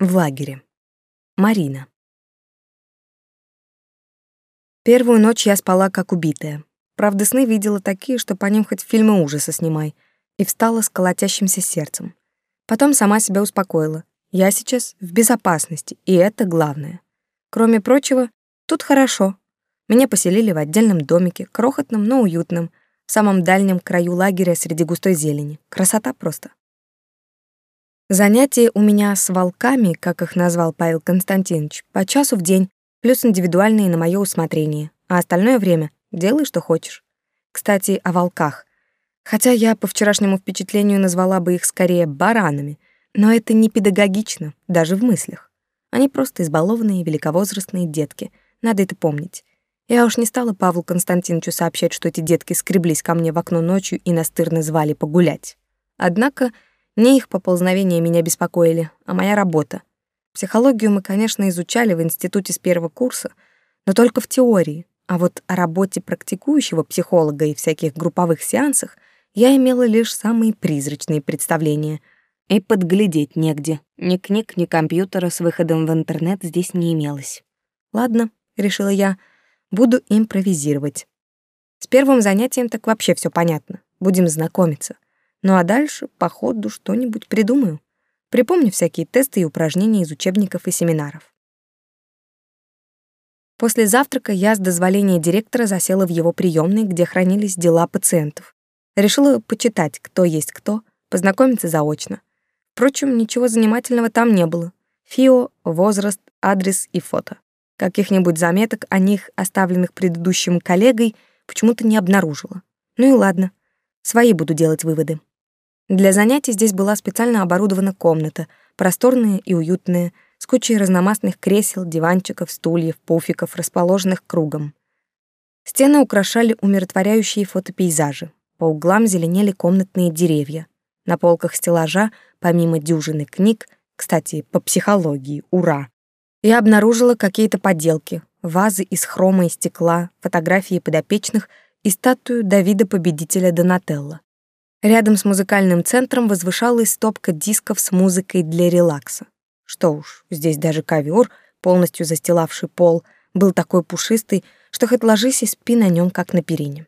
В лагере. Марина. Первую ночь я спала как убитая. Правда, сны видела такие, что по ним хоть фильмы ужаса снимай. И встала с колотящимся сердцем. Потом сама себя успокоила. Я сейчас в безопасности, и это главное. Кроме прочего, тут хорошо. Меня поселили в отдельном домике, крохотном, но уютном, в самом дальнем краю лагеря среди густой зелени. Красота просто. Занятия у меня с волками, как их назвал Павел Константинович, по часу в день, плюс индивидуальные на мое усмотрение, а остальное время делай, что хочешь. Кстати, о волках. Хотя я по вчерашнему впечатлению назвала бы их скорее баранами, но это не педагогично, даже в мыслях. Они просто избалованные великовозрастные детки, надо это помнить. Я уж не стала Павлу Константиновичу сообщать, что эти детки скреблись ко мне в окно ночью и настырно звали погулять. Однако не их поползновения меня беспокоили, а моя работа. Психологию мы, конечно, изучали в институте с первого курса, но только в теории, а вот о работе практикующего психолога и всяких групповых сеансах я имела лишь самые призрачные представления. И подглядеть негде. Ни книг, ни компьютера с выходом в интернет здесь не имелось. «Ладно», — решила я, — «буду импровизировать». С первым занятием так вообще все понятно. Будем знакомиться. Ну а дальше, по ходу, что-нибудь придумаю. Припомню всякие тесты и упражнения из учебников и семинаров. После завтрака я с дозволения директора засела в его приемной, где хранились дела пациентов. Решила почитать, кто есть кто, познакомиться заочно. Впрочем, ничего занимательного там не было. ФИО, возраст, адрес и фото. Каких-нибудь заметок о них, оставленных предыдущим коллегой, почему-то не обнаружила. Ну и ладно, свои буду делать выводы. Для занятий здесь была специально оборудована комната, просторная и уютная, с кучей разномастных кресел, диванчиков, стульев, пуфиков, расположенных кругом. Стены украшали умиротворяющие фотопейзажи. По углам зеленели комнатные деревья. На полках стеллажа, помимо дюжины книг, кстати, по психологии, ура, я обнаружила какие-то поделки, вазы из хрома и стекла, фотографии подопечных и статую Давида-победителя Донателло. Рядом с музыкальным центром возвышалась стопка дисков с музыкой для релакса. Что уж, здесь даже ковер, полностью застилавший пол, был такой пушистый, что хоть ложись и спи на нем, как на перине.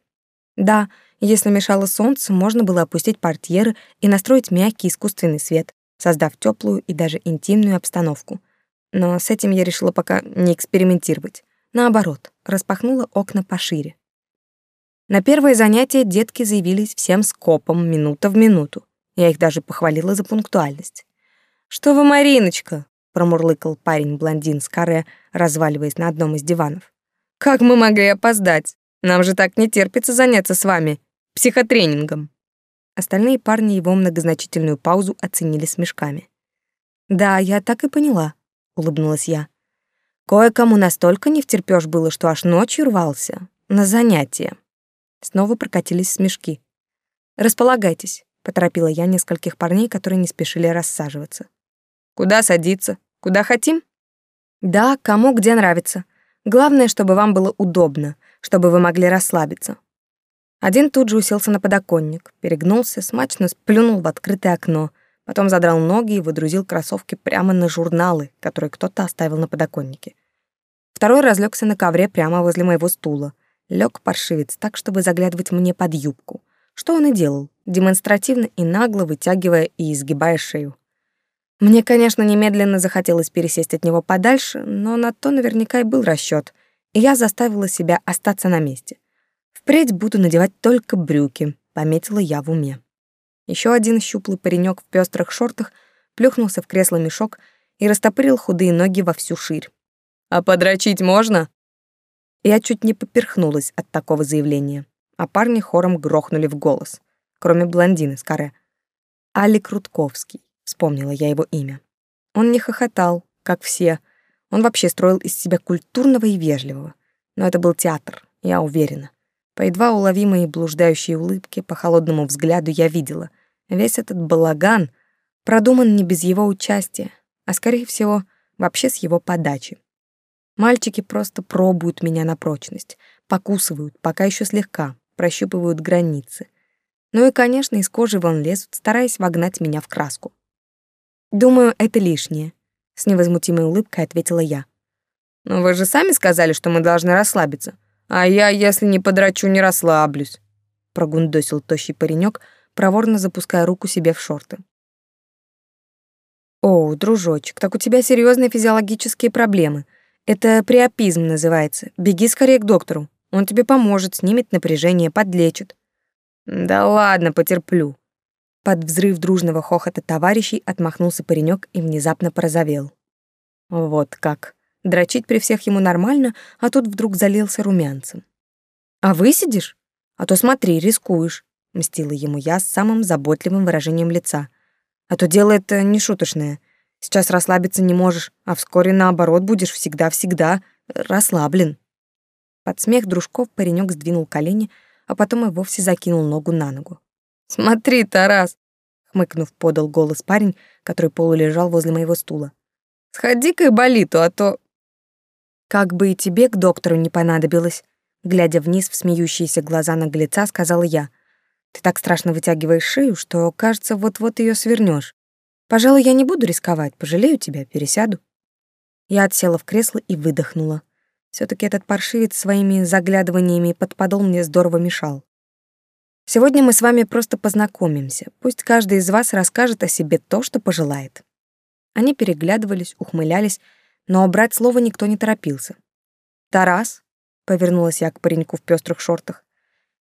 Да, если мешало солнце, можно было опустить портьеры и настроить мягкий искусственный свет, создав теплую и даже интимную обстановку. Но с этим я решила пока не экспериментировать. Наоборот, распахнула окна пошире. На первое занятие детки заявились всем скопом, минута в минуту. Я их даже похвалила за пунктуальность. «Что вы, Мариночка?» — промурлыкал парень-блондин с каре, разваливаясь на одном из диванов. «Как мы могли опоздать? Нам же так не терпится заняться с вами психотренингом». Остальные парни его многозначительную паузу оценили смешками. «Да, я так и поняла», — улыбнулась я. «Кое-кому настолько не втерпёшь было, что аж ночью рвался на занятия». Снова прокатились смешки. «Располагайтесь», — поторопила я нескольких парней, которые не спешили рассаживаться. «Куда садиться? Куда хотим?» «Да, кому где нравится. Главное, чтобы вам было удобно, чтобы вы могли расслабиться». Один тут же уселся на подоконник, перегнулся, смачно сплюнул в открытое окно, потом задрал ноги и выдрузил кроссовки прямо на журналы, которые кто-то оставил на подоконнике. Второй разлегся на ковре прямо возле моего стула, Лег паршивец так, чтобы заглядывать мне под юбку. Что он и делал, демонстративно и нагло вытягивая и изгибая шею. Мне, конечно, немедленно захотелось пересесть от него подальше, но на то наверняка и был расчет, и я заставила себя остаться на месте. Впредь буду надевать только брюки, пометила я в уме. Еще один щуплый паренек в пестрых шортах плюхнулся в кресло-мешок и растопырил худые ноги во всю ширь. «А подрочить можно?» Я чуть не поперхнулась от такого заявления, а парни хором грохнули в голос, кроме блондины с каре. Алик Рудковский, вспомнила я его имя. Он не хохотал, как все. Он вообще строил из себя культурного и вежливого. Но это был театр, я уверена. По едва уловимой блуждающей улыбке, по холодному взгляду я видела. Весь этот балаган продуман не без его участия, а, скорее всего, вообще с его подачи. Мальчики просто пробуют меня на прочность, покусывают, пока еще слегка, прощупывают границы. Ну и, конечно, из кожи вон лезут, стараясь вогнать меня в краску. Думаю, это лишнее. с невозмутимой улыбкой ответила я. «Но вы же сами сказали, что мы должны расслабиться. А я, если не подрачу, не расслаблюсь», — прогундосил тощий паренек, проворно запуская руку себе в шорты. «О, дружочек, так у тебя серьезные физиологические проблемы. Это приопизм называется. Беги скорее к доктору. Он тебе поможет, снимет напряжение, подлечит». «Да ладно, потерплю». Под взрыв дружного хохота товарищей отмахнулся паренек и внезапно порозовел. Вот как. Дрочить при всех ему нормально, а тут вдруг залился румянцем. «А высидишь? А то смотри, рискуешь», — мстила ему я с самым заботливым выражением лица — а то дело это не шуточное. Сейчас расслабиться не можешь, а вскоре наоборот будешь всегда-всегда расслаблен. Под смех дружков паренек сдвинул колени, а потом и вовсе закинул ногу на ногу. «Смотри, Тарас!» — хмыкнув, подал голос парень, который полулежал возле моего стула. «Сходи-ка и болиту, а то...» «Как бы и тебе к доктору не понадобилось», — глядя вниз в смеющиеся глаза наглеца, сказала я — ты так страшно вытягиваешь шею, что, кажется, вот-вот ее свернешь. Пожалуй, я не буду рисковать, пожалею тебя, пересяду. Я отсела в кресло и выдохнула. все таки этот паршивец своими заглядываниями под подол мне здорово мешал. Сегодня мы с вами просто познакомимся. Пусть каждый из вас расскажет о себе то, что пожелает. Они переглядывались, ухмылялись, но брать слово никто не торопился. «Тарас», — повернулась я к пареньку в пестрых шортах,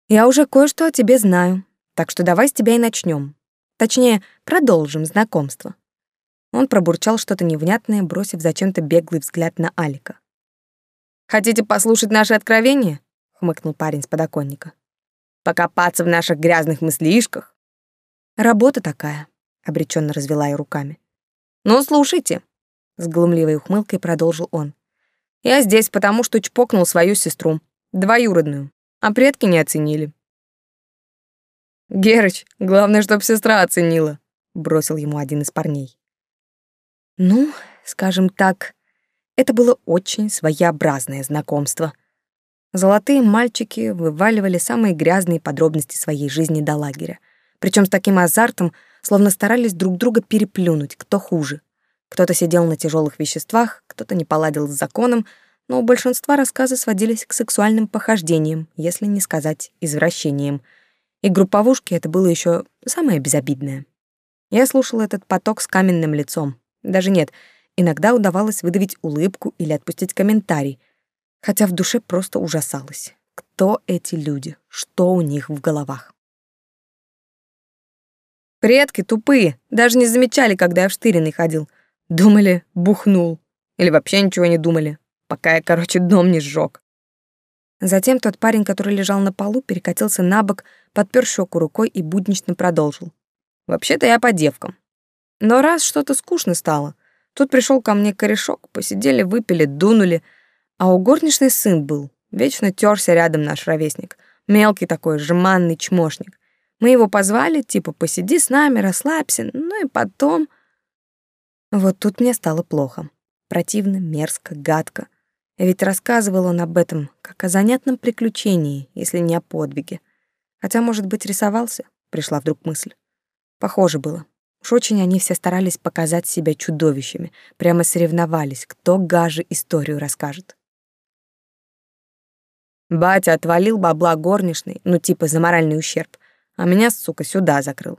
я уже кое-что о тебе знаю, так что давай с тебя и начнем. Точнее, продолжим знакомство. Он пробурчал что-то невнятное, бросив зачем-то беглый взгляд на Алика. «Хотите послушать наши откровения?» — хмыкнул парень с подоконника. «Покопаться в наших грязных мыслишках?» «Работа такая», — обреченно развела я руками. «Ну, слушайте», — с глумливой ухмылкой продолжил он. «Я здесь потому, что чпокнул свою сестру, двоюродную а предки не оценили. «Герыч, главное, чтоб сестра оценила», — бросил ему один из парней. Ну, скажем так, это было очень своеобразное знакомство. Золотые мальчики вываливали самые грязные подробности своей жизни до лагеря, причем с таким азартом, словно старались друг друга переплюнуть, кто хуже. Кто-то сидел на тяжелых веществах, кто-то не поладил с законом, но у большинства рассказы сводились к сексуальным похождениям, если не сказать извращениям. И групповушки это было еще самое безобидное. Я слушала этот поток с каменным лицом. Даже нет, иногда удавалось выдавить улыбку или отпустить комментарий, хотя в душе просто ужасалась. Кто эти люди? Что у них в головах? Предки тупые, даже не замечали, когда я в штыренный ходил. Думали, бухнул. Или вообще ничего не думали пока я, короче, дом не сжег. Затем тот парень, который лежал на полу, перекатился на бок, подпер щеку рукой и буднично продолжил. «Вообще-то я по девкам. Но раз что-то скучно стало, тут пришел ко мне корешок, посидели, выпили, дунули, а у горничной сын был, вечно терся рядом наш ровесник, мелкий такой, жеманный чмошник. Мы его позвали, типа, посиди с нами, расслабься, ну и потом... Вот тут мне стало плохо. Противно, мерзко, гадко. Ведь рассказывал он об этом как о занятном приключении, если не о подвиге. Хотя, может быть, рисовался, пришла вдруг мысль. Похоже было. Уж очень они все старались показать себя чудовищами, прямо соревновались, кто гаже историю расскажет. Батя отвалил бабла горничной, ну типа за моральный ущерб, а меня, сука, сюда закрыл.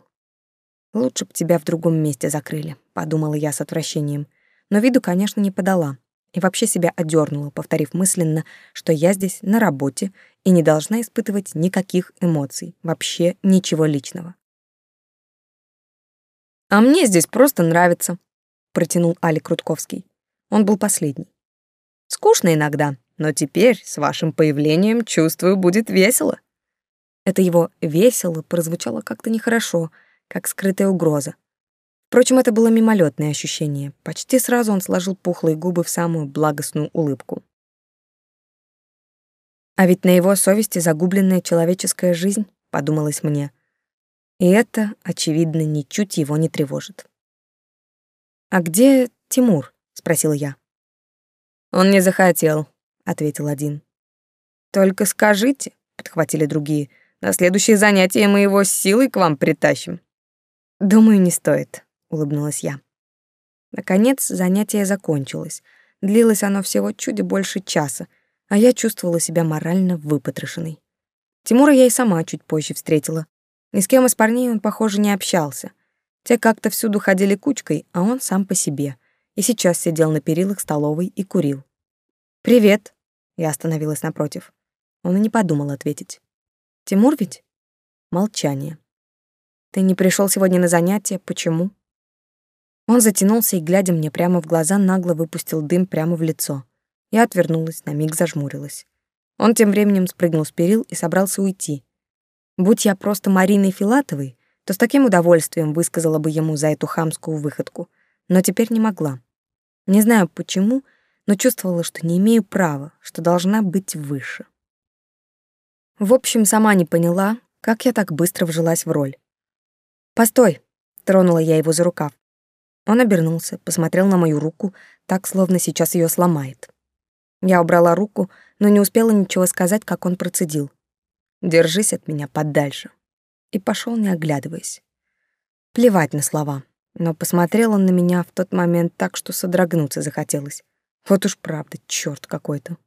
Лучше б тебя в другом месте закрыли, подумала я с отвращением, но виду, конечно, не подала и вообще себя одернула, повторив мысленно, что я здесь на работе и не должна испытывать никаких эмоций, вообще ничего личного. «А мне здесь просто нравится», — протянул Алик Крутковский. Он был последний. «Скучно иногда, но теперь, с вашим появлением, чувствую, будет весело». Это его «весело» прозвучало как-то нехорошо, как скрытая угроза. Впрочем, это было мимолетное ощущение. Почти сразу он сложил пухлые губы в самую благостную улыбку. А ведь на его совести загубленная человеческая жизнь, подумалось мне. И это, очевидно, ничуть его не тревожит. «А где Тимур?» — спросил я. «Он не захотел», — ответил один. «Только скажите», — подхватили другие, — «на следующее занятие мы его с силой к вам притащим». «Думаю, не стоит», улыбнулась я. Наконец, занятие закончилось. Длилось оно всего чуть больше часа, а я чувствовала себя морально выпотрошенной. Тимура я и сама чуть позже встретила. Ни с кем из парней он, похоже, не общался. Те как-то всюду ходили кучкой, а он сам по себе. И сейчас сидел на перилах столовой и курил. «Привет!» Я остановилась напротив. Он и не подумал ответить. «Тимур ведь?» Молчание. «Ты не пришел сегодня на занятия? Почему?» Он затянулся и, глядя мне прямо в глаза, нагло выпустил дым прямо в лицо. Я отвернулась, на миг зажмурилась. Он тем временем спрыгнул с перил и собрался уйти. Будь я просто Мариной Филатовой, то с таким удовольствием высказала бы ему за эту хамскую выходку, но теперь не могла. Не знаю почему, но чувствовала, что не имею права, что должна быть выше. В общем, сама не поняла, как я так быстро вжилась в роль. «Постой!» — тронула я его за рукав. Он обернулся, посмотрел на мою руку, так, словно сейчас ее сломает. Я убрала руку, но не успела ничего сказать, как он процедил. «Держись от меня подальше». И пошел, не оглядываясь. Плевать на слова, но посмотрел он на меня в тот момент так, что содрогнуться захотелось. Вот уж правда, черт какой-то.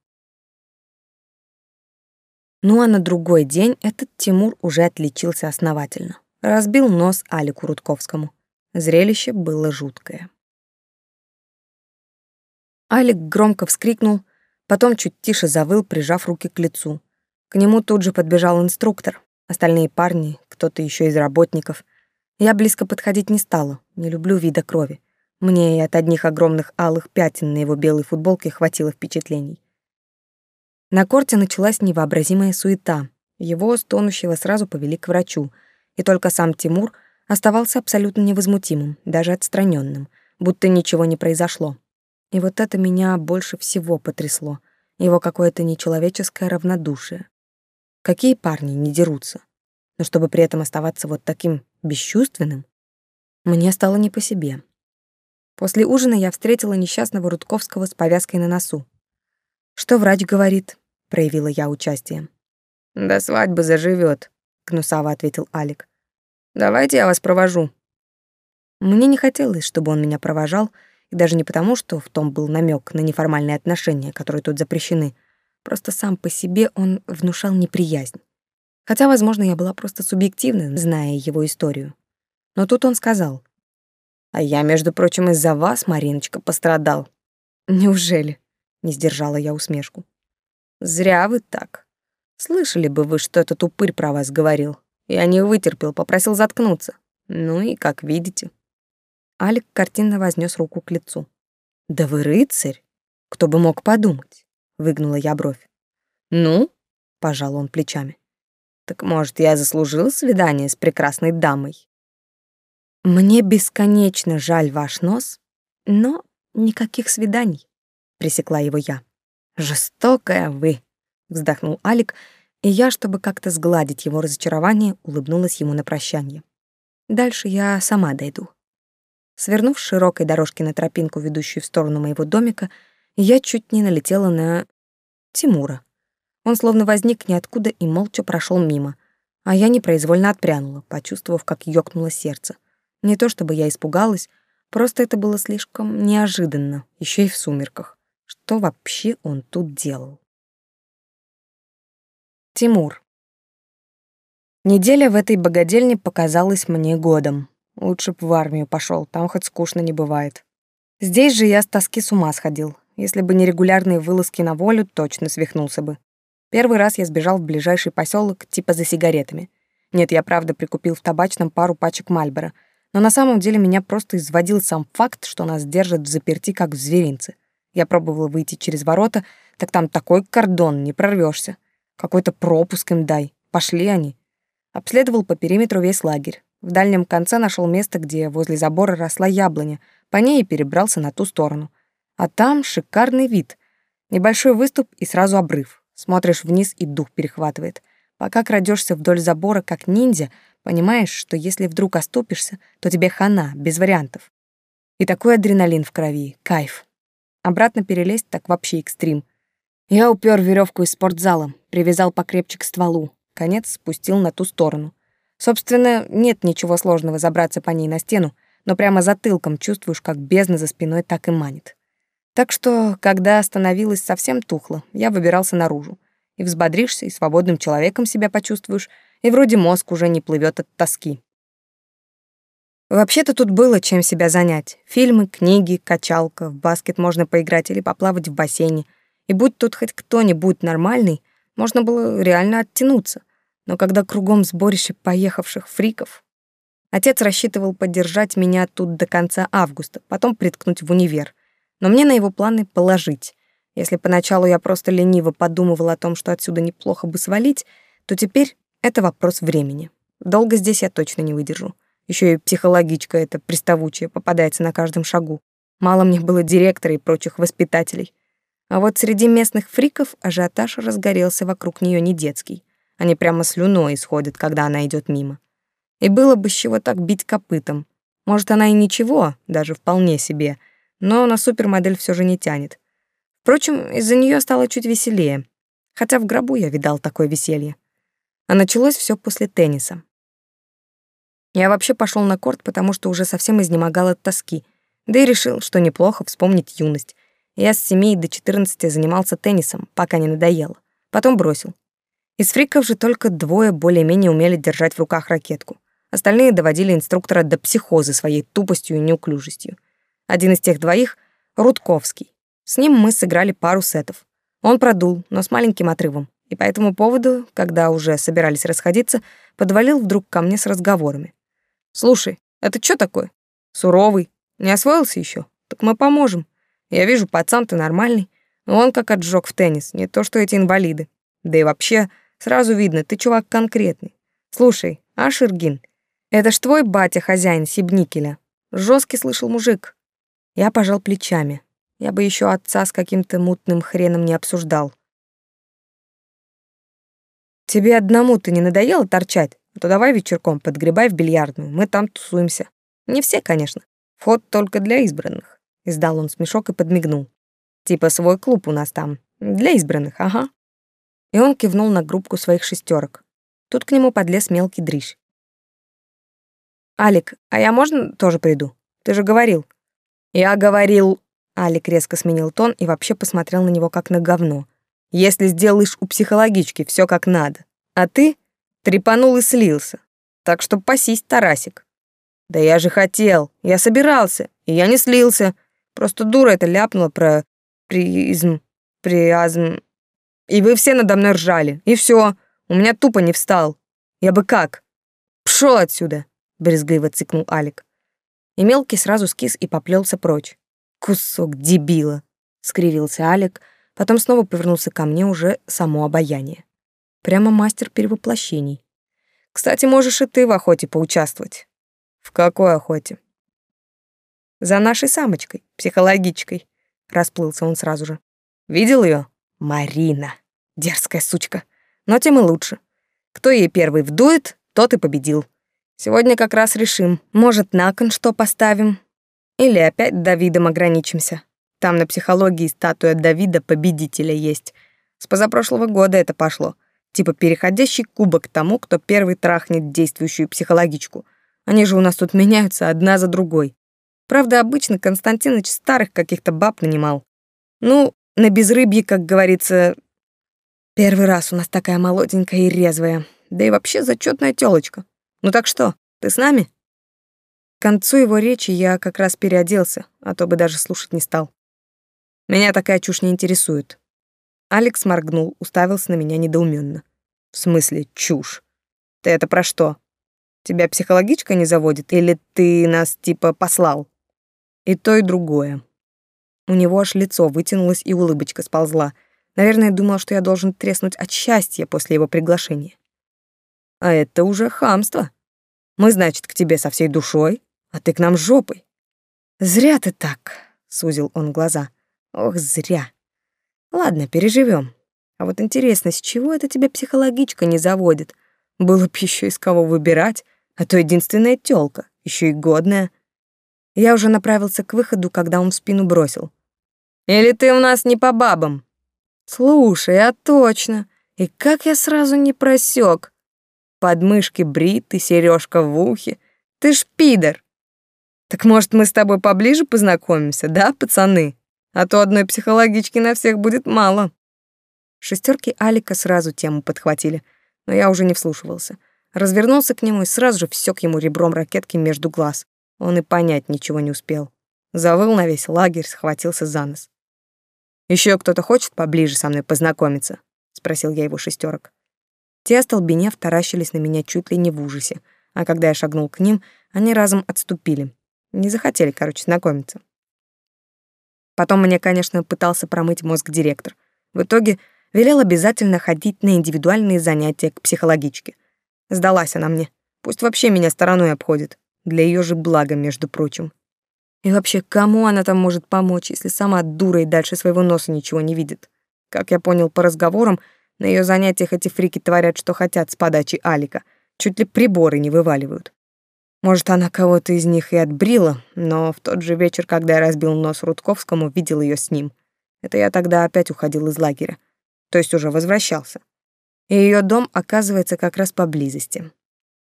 Ну а на другой день этот Тимур уже отличился основательно. Разбил нос Алику Рудковскому. Зрелище было жуткое. Алик громко вскрикнул, потом чуть тише завыл, прижав руки к лицу. К нему тут же подбежал инструктор, остальные парни, кто-то еще из работников. Я близко подходить не стала, не люблю вида крови. Мне и от одних огромных алых пятен на его белой футболке хватило впечатлений. На корте началась невообразимая суета. Его, стонущего, сразу повели к врачу, и только сам Тимур оставался абсолютно невозмутимым, даже отстраненным, будто ничего не произошло. И вот это меня больше всего потрясло. Его какое-то нечеловеческое равнодушие. Какие парни не дерутся? Но чтобы при этом оставаться вот таким бесчувственным, мне стало не по себе. После ужина я встретила несчастного Рудковского с повязкой на носу. «Что врач говорит?» — проявила я участие. «До свадьбы заживет, гнусаво ответил Алик. «Давайте я вас провожу». Мне не хотелось, чтобы он меня провожал, и даже не потому, что в том был намек на неформальные отношения, которые тут запрещены. Просто сам по себе он внушал неприязнь. Хотя, возможно, я была просто субъективна, зная его историю. Но тут он сказал, а я, между прочим, из-за вас, Мариночка, пострадал. Неужели? Не сдержала я усмешку. Зря вы так. Слышали бы вы, что этот упырь про вас говорил. Я не вытерпел, попросил заткнуться. Ну и как видите. Алик картинно вознес руку к лицу. Да вы рыцарь? Кто бы мог подумать? Выгнула я бровь. Ну, пожал он плечами. Так может, я заслужил свидание с прекрасной дамой? Мне бесконечно жаль ваш нос, но никаких свиданий, пресекла его я. Жестокая вы, вздохнул Алик, и я, чтобы как-то сгладить его разочарование, улыбнулась ему на прощание. Дальше я сама дойду. Свернув с широкой дорожки на тропинку, ведущую в сторону моего домика, я чуть не налетела на Тимура. Он словно возник ниоткуда и молча прошел мимо, а я непроизвольно отпрянула, почувствовав, как ёкнуло сердце. Не то чтобы я испугалась, просто это было слишком неожиданно, еще и в сумерках. Что вообще он тут делал? Тимур. Неделя в этой богадельне показалась мне годом. Лучше б в армию пошел, там хоть скучно не бывает. Здесь же я с тоски с ума сходил. Если бы не регулярные вылазки на волю, точно свихнулся бы. Первый раз я сбежал в ближайший поселок типа за сигаретами. Нет, я правда прикупил в табачном пару пачек Мальбора — но на самом деле меня просто изводил сам факт, что нас держат в заперти, как в зверинце. Я пробовала выйти через ворота, так там такой кордон, не прорвешься. Какой-то пропуск им дай. Пошли они. Обследовал по периметру весь лагерь. В дальнем конце нашел место, где возле забора росла яблоня. По ней и перебрался на ту сторону. А там шикарный вид. Небольшой выступ и сразу обрыв. Смотришь вниз и дух перехватывает. Пока крадешься вдоль забора, как ниндзя, Понимаешь, что если вдруг оступишься, то тебе хана, без вариантов. И такой адреналин в крови, кайф. Обратно перелезть так вообще экстрим. Я упер веревку из спортзала, привязал покрепче к стволу, конец спустил на ту сторону. Собственно, нет ничего сложного забраться по ней на стену, но прямо затылком чувствуешь, как бездна за спиной так и манит. Так что, когда становилось совсем тухло, я выбирался наружу. И взбодришься, и свободным человеком себя почувствуешь, и вроде мозг уже не плывет от тоски. Вообще-то тут было чем себя занять. Фильмы, книги, качалка, в баскет можно поиграть или поплавать в бассейне. И будь тут хоть кто-нибудь нормальный, можно было реально оттянуться. Но когда кругом сборище поехавших фриков... Отец рассчитывал поддержать меня тут до конца августа, потом приткнуть в универ. Но мне на его планы положить. Если поначалу я просто лениво подумывала о том, что отсюда неплохо бы свалить, то теперь это вопрос времени. Долго здесь я точно не выдержу. Еще и психологичка эта приставучая попадается на каждом шагу. Мало мне было директора и прочих воспитателей. А вот среди местных фриков ажиотаж разгорелся вокруг нее не детский. Они прямо слюной исходят, когда она идет мимо. И было бы с чего так бить копытом. Может, она и ничего, даже вполне себе, но на супермодель все же не тянет. Впрочем, из-за нее стало чуть веселее, хотя в гробу я видал такое веселье. А началось все после тенниса. Я вообще пошел на корт, потому что уже совсем изнемогал от тоски, да и решил, что неплохо вспомнить юность. Я с 7 до 14 занимался теннисом, пока не надоело. Потом бросил. Из фриков же только двое более-менее умели держать в руках ракетку. Остальные доводили инструктора до психоза своей тупостью и неуклюжестью. Один из тех двоих — Рудковский. С ним мы сыграли пару сетов. Он продул, но с маленьким отрывом. И по этому поводу, когда уже собирались расходиться, подвалил вдруг ко мне с разговорами. «Слушай, это что такое? Суровый? Не освоился еще? Так мы поможем. Я вижу, пацан ты нормальный. Он как отжег в теннис, не то что эти инвалиды. Да и вообще, сразу видно, ты чувак конкретный. Слушай, а Ширгин, это ж твой батя хозяин Сибникеля. Жесткий слышал мужик. Я пожал плечами. Я бы еще отца с каким-то мутным хреном не обсуждал. Тебе одному-то не надоело торчать? А то давай вечерком подгребай в бильярдную, мы там тусуемся. Не все, конечно. Вход только для избранных. Издал он смешок и подмигнул. Типа свой клуб у нас там. Для избранных, ага. И он кивнул на группку своих шестерок. Тут к нему подлез мелкий дрищ. «Алик, а я можно тоже приду? Ты же говорил». «Я говорил...» Алик резко сменил тон и вообще посмотрел на него как на говно. «Если сделаешь у психологички все как надо, а ты трепанул и слился. Так что пасись, Тарасик». «Да я же хотел, я собирался, и я не слился. Просто дура это ляпнула про призм, приазм. И вы все надо мной ржали, и все. У меня тупо не встал. Я бы как? Пшел отсюда!» брезгливо цикнул Алик. И мелкий сразу скис и поплелся прочь. Кусок дебила, скривился Алик, потом снова повернулся ко мне уже само обаяние. Прямо мастер перевоплощений. Кстати, можешь и ты в охоте поучаствовать. В какой охоте? За нашей самочкой, психологичкой, расплылся он сразу же. Видел ее? Марина, дерзкая сучка. Но тем и лучше. Кто ей первый вдует, тот и победил. Сегодня как раз решим. Может, на кон что поставим? Или опять Давидом ограничимся? Там на психологии статуя Давида победителя есть. С позапрошлого года это пошло. Типа переходящий кубок тому, кто первый трахнет действующую психологичку. Они же у нас тут меняются одна за другой. Правда, обычно Константинович старых каких-то баб нанимал. Ну, на безрыбье, как говорится, первый раз у нас такая молоденькая и резвая. Да и вообще зачетная тёлочка. Ну так что, ты с нами? К концу его речи я как раз переоделся, а то бы даже слушать не стал. Меня такая чушь не интересует. Алекс моргнул, уставился на меня недоуменно. В смысле, чушь? Ты это про что? Тебя психологичка не заводит или ты нас типа послал? И то, и другое. У него аж лицо вытянулось и улыбочка сползла. Наверное, думал, что я должен треснуть от счастья после его приглашения. А это уже хамство. Мы, значит, к тебе со всей душой, а ты к нам жопой. Зря ты так, сузил он глаза. Ох, зря. Ладно, переживем. А вот интересно, с чего это тебя психологичка не заводит? Было б еще из кого выбирать, а то единственная тёлка, еще и годная. Я уже направился к выходу, когда он в спину бросил. «Или ты у нас не по бабам?» «Слушай, а точно! И как я сразу не просек? подмышки брит и сережка в ухе. Ты ж пидор. Так может, мы с тобой поближе познакомимся, да, пацаны? А то одной психологички на всех будет мало. Шестерки Алика сразу тему подхватили, но я уже не вслушивался. Развернулся к нему и сразу же всёк ему ребром ракетки между глаз. Он и понять ничего не успел. Завыл на весь лагерь, схватился за нос. Еще кто-то хочет поближе со мной познакомиться?» — спросил я его шестерок. Те, остолбенев, таращились на меня чуть ли не в ужасе, а когда я шагнул к ним, они разом отступили. Не захотели, короче, знакомиться. Потом мне, конечно, пытался промыть мозг директор. В итоге велел обязательно ходить на индивидуальные занятия к психологичке. Сдалась она мне. Пусть вообще меня стороной обходит. Для ее же блага, между прочим. И вообще, кому она там может помочь, если сама дура и дальше своего носа ничего не видит? Как я понял по разговорам, на ее занятиях эти фрики творят, что хотят с подачи Алика. Чуть ли приборы не вываливают. Может, она кого-то из них и отбрила, но в тот же вечер, когда я разбил нос Рудковскому, видел ее с ним. Это я тогда опять уходил из лагеря. То есть уже возвращался. И ее дом оказывается как раз поблизости.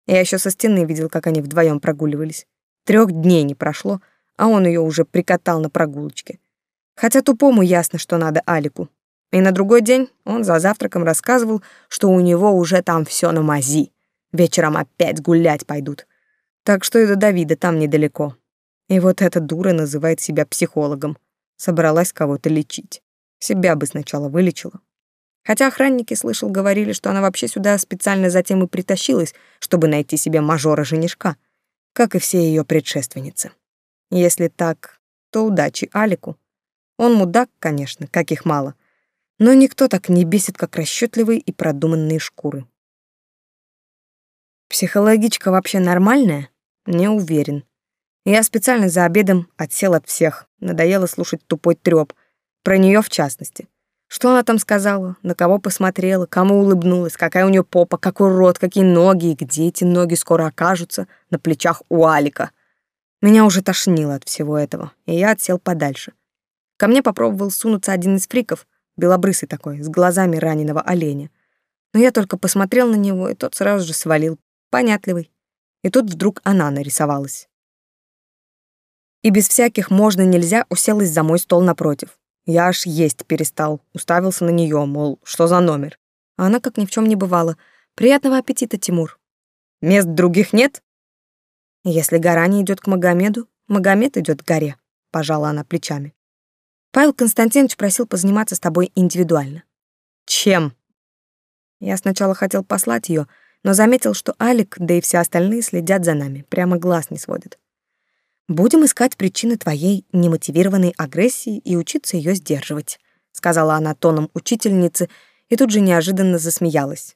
Я еще со стены видел, как они вдвоем прогуливались. Трех дней не прошло, а он ее уже прикатал на прогулочке. Хотя тупому ясно, что надо Алику. И на другой день он за завтраком рассказывал, что у него уже там все на мази. Вечером опять гулять пойдут. Так что и до Давида там недалеко. И вот эта дура называет себя психологом. Собралась кого-то лечить. Себя бы сначала вылечила. Хотя охранники, слышал, говорили, что она вообще сюда специально затем и притащилась, чтобы найти себе мажора-женишка, как и все ее предшественницы. Если так, то удачи Алику. Он мудак, конечно, каких мало, но никто так не бесит, как расчетливые и продуманные шкуры. Психологичка вообще нормальная? Не уверен. Я специально за обедом отсел от всех. Надоело слушать тупой трёп. Про неё в частности. Что она там сказала, на кого посмотрела, кому улыбнулась, какая у неё попа, какой рот, какие ноги, и где эти ноги скоро окажутся на плечах у Алика. Меня уже тошнило от всего этого, и я отсел подальше. Ко мне попробовал сунуться один из фриков, белобрысый такой, с глазами раненого оленя. Но я только посмотрел на него, и тот сразу же свалил, понятливый. И тут вдруг она нарисовалась. И без всяких можно-нельзя уселась за мой стол напротив. Я аж есть перестал, уставился на нее, мол, что за номер. А она, как ни в чем не бывало. «Приятного аппетита, Тимур». «Мест других нет?» Если гора не идет к Магомеду, Магомед идет к горе, пожала она плечами. Павел Константинович просил позаниматься с тобой индивидуально. Чем? Я сначала хотел послать ее, но заметил, что Алик, да и все остальные следят за нами, прямо глаз не сводят. Будем искать причины твоей немотивированной агрессии и учиться ее сдерживать, сказала она тоном учительницы и тут же неожиданно засмеялась.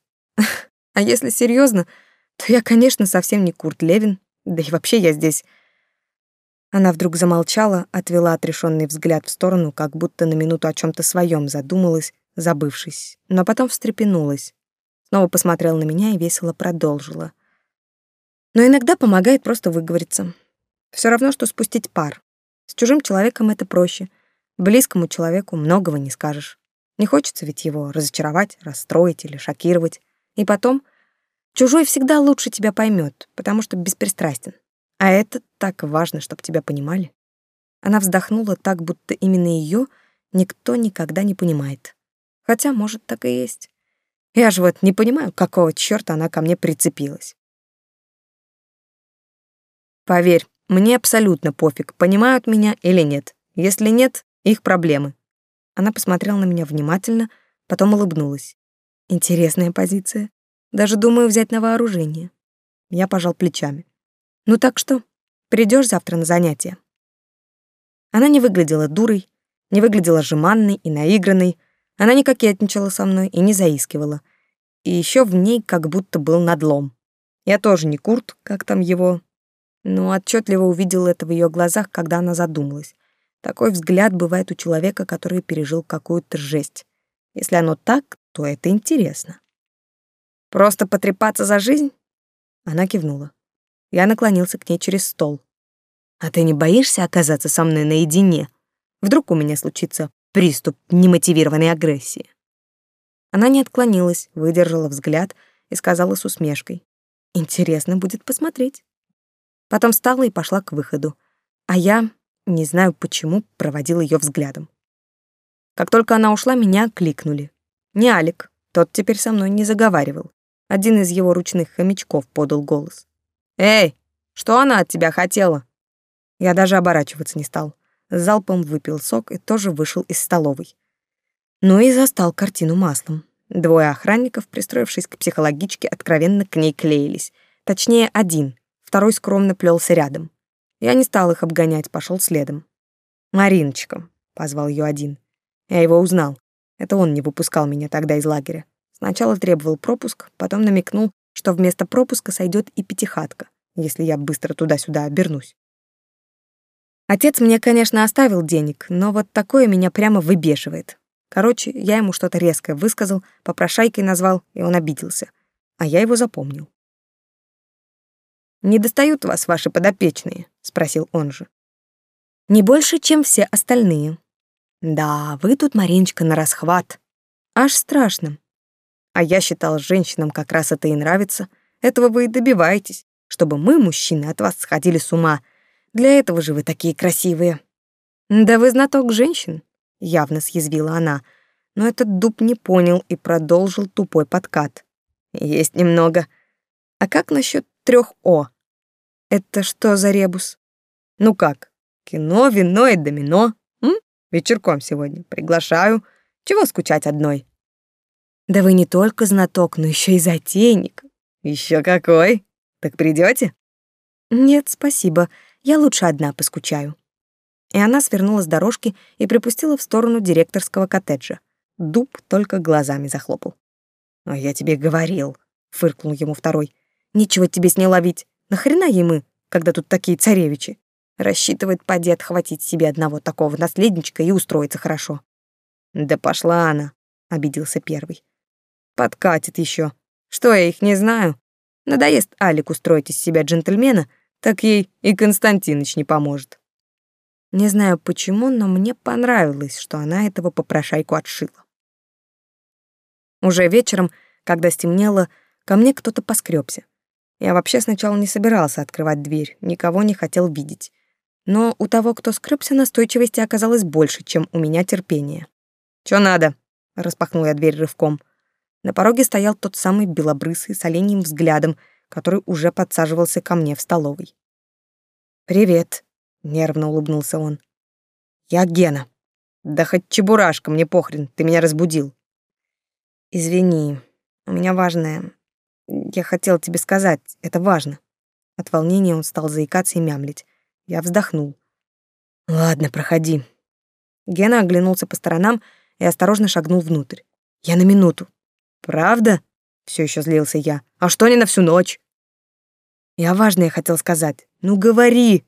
А если серьезно, то я, конечно, совсем не Курт Левин, да и вообще я здесь...» Она вдруг замолчала, отвела отрешенный взгляд в сторону, как будто на минуту о чем то своем задумалась, забывшись, но потом встрепенулась. Снова посмотрела на меня и весело продолжила. Но иногда помогает просто выговориться. Все равно, что спустить пар. С чужим человеком это проще. Близкому человеку многого не скажешь. Не хочется ведь его разочаровать, расстроить или шокировать. И потом Чужой всегда лучше тебя поймет, потому что беспристрастен. А это так важно, чтобы тебя понимали. Она вздохнула так, будто именно ее никто никогда не понимает. Хотя, может, так и есть. Я же вот не понимаю, какого чёрта она ко мне прицепилась. Поверь, мне абсолютно пофиг, понимают меня или нет. Если нет, их проблемы. Она посмотрела на меня внимательно, потом улыбнулась. Интересная позиция. Даже думаю взять на вооружение. Я пожал плечами. Ну так что, придешь завтра на занятия? Она не выглядела дурой, не выглядела жеманной и наигранной. Она не кокетничала со мной и не заискивала. И еще в ней как будто был надлом. Я тоже не Курт, как там его, но отчетливо увидел это в ее глазах, когда она задумалась. Такой взгляд бывает у человека, который пережил какую-то жесть. Если оно так, то это интересно. Просто потрепаться за жизнь? Она кивнула. Я наклонился к ней через стол. А ты не боишься оказаться со мной наедине? Вдруг у меня случится приступ немотивированной агрессии? Она не отклонилась, выдержала взгляд и сказала с усмешкой: "Интересно будет посмотреть". Потом встала и пошла к выходу. А я, не знаю почему, проводил ее взглядом. Как только она ушла, меня кликнули. Не Алик, тот теперь со мной не заговаривал. Один из его ручных хомячков подал голос. «Эй, что она от тебя хотела?» Я даже оборачиваться не стал. Залпом выпил сок и тоже вышел из столовой. Ну и застал картину маслом. Двое охранников, пристроившись к психологичке, откровенно к ней клеились. Точнее, один, второй скромно плелся рядом. Я не стал их обгонять, пошел следом. «Мариночка», — позвал ее один. Я его узнал. Это он не выпускал меня тогда из лагеря. Сначала требовал пропуск, потом намекнул, что вместо пропуска сойдет и пятихатка, если я быстро туда-сюда обернусь. Отец мне, конечно, оставил денег, но вот такое меня прямо выбешивает. Короче, я ему что-то резкое высказал, попрошайкой назвал, и он обиделся. А я его запомнил. «Не достают вас ваши подопечные?» — спросил он же. «Не больше, чем все остальные». «Да, вы тут, Мариночка, на расхват. Аж страшно. А я считал, женщинам как раз это и нравится. Этого вы и добиваетесь, чтобы мы, мужчины, от вас сходили с ума. Для этого же вы такие красивые». «Да вы знаток женщин», — явно съязвила она. Но этот дуб не понял и продолжил тупой подкат. «Есть немного. А как насчет трех О?» Это что за ребус? Ну как? Кино, вино и домино. М? Вечерком сегодня. Приглашаю. Чего скучать одной? Да вы не только знаток, но еще и затейник. Еще какой? Так придете? Нет, спасибо. Я лучше одна поскучаю. И она свернула с дорожки и припустила в сторону директорского коттеджа. Дуб только глазами захлопал. «А я тебе говорил», — фыркнул ему второй. «Нечего тебе с ней ловить. Нахрена ей мы, когда тут такие царевичи? Рассчитывает поди отхватить себе одного такого наследничка и устроиться хорошо. Да пошла она, обиделся первый. Подкатит еще. Что я их не знаю? Надоест Алик устроить из себя джентльмена, так ей и Константиныч не поможет. Не знаю почему, но мне понравилось, что она этого попрошайку отшила. Уже вечером, когда стемнело, ко мне кто-то поскребся. Я вообще сначала не собирался открывать дверь, никого не хотел видеть. Но у того, кто скрипся, настойчивости оказалось больше, чем у меня терпения. «Чё надо?» — распахнул я дверь рывком. На пороге стоял тот самый белобрысый с оленьим взглядом, который уже подсаживался ко мне в столовой. «Привет», — нервно улыбнулся он. «Я Гена. Да хоть чебурашка, мне похрен, ты меня разбудил». «Извини, у меня важное. Я хотел тебе сказать, это важно. От волнения он стал заикаться и мямлить. Я вздохнул. Ладно, проходи. Гена оглянулся по сторонам и осторожно шагнул внутрь. Я на минуту. Правда? Все еще злился я. А что не на всю ночь? Я важное хотел сказать. Ну говори.